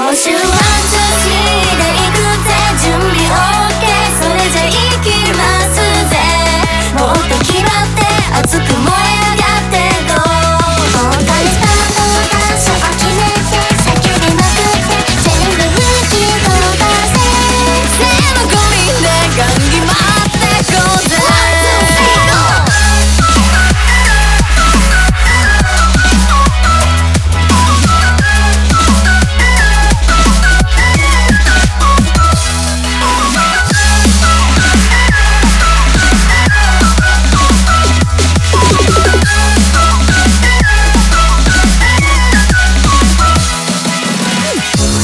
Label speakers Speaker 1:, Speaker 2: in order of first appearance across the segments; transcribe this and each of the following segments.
Speaker 1: 我是王子奇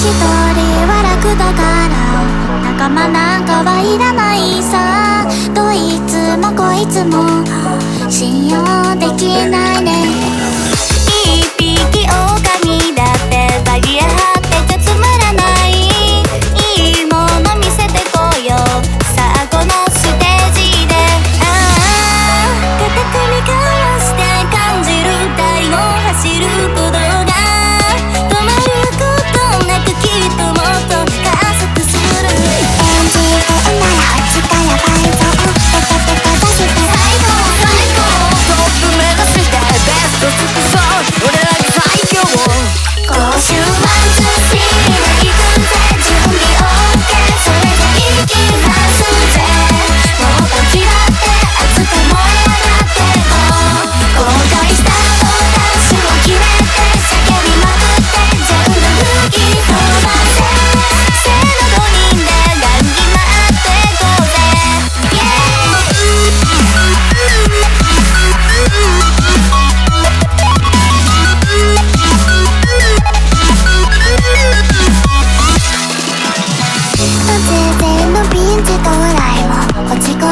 Speaker 2: 一人は楽だから仲間なんかはいらないさ。どいつもこいつも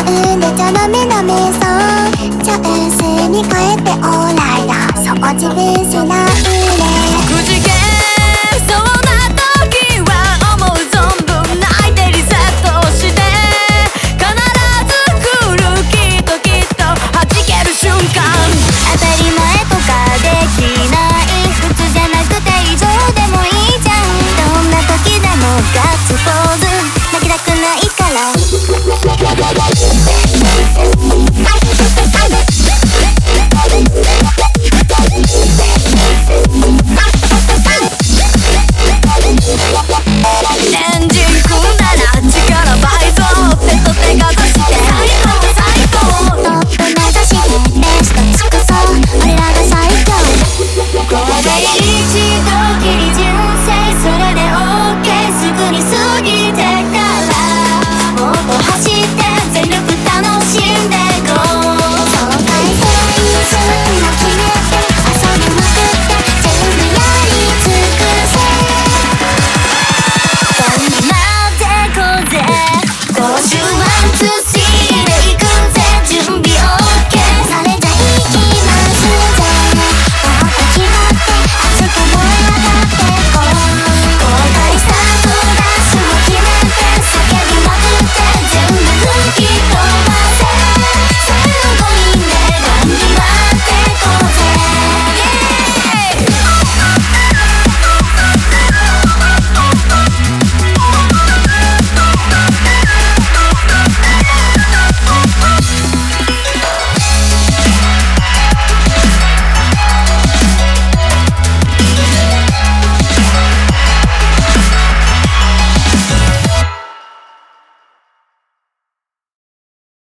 Speaker 2: うねちゃダメダメさチャンスに変えてオーライだそう自分しない Boogie Tech.